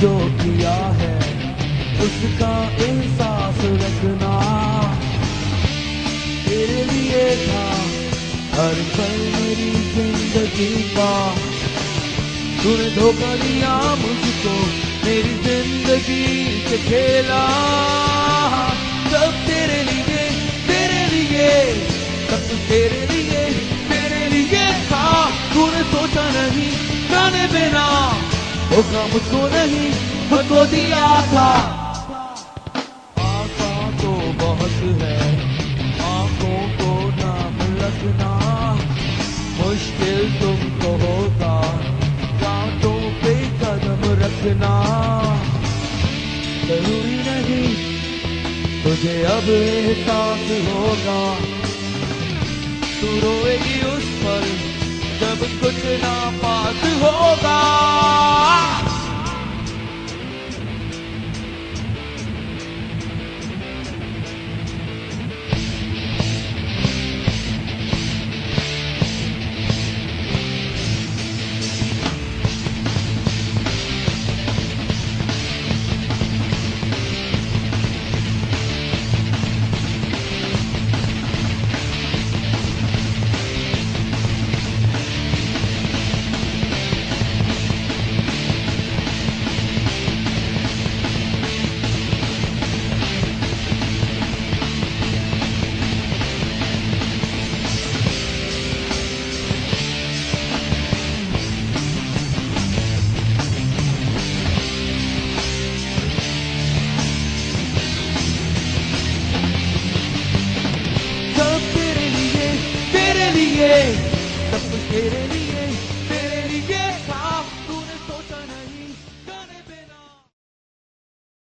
جو کیا ہے، اس کا احساس رکھنا۔ تیرے لیے تھا ہر پل میری زندگی کا۔ تو نے دھوکہ دیا مجھ کو، میری زندگی سے کھیلا۔ سب تیرے لیے تیرے لیے، سب تیرے لیے تیرے لیے تھا۔ تو نے سوچا نہیں، جانے بنا دھوکہ مجھ کو نہیں مجھ کو دیا تھا۔ آقا تو بہت ہے، آنکھوں کو نام لگنا۔ مشکل تم کو ہوتا کانٹوں پہ قدم رکھنا۔ ضروری نہیں، تجھے اب احساس ہوگا۔ تو روئے گی اس پر جب کچھ نہ پاس لیے۔ سب تیرے لیے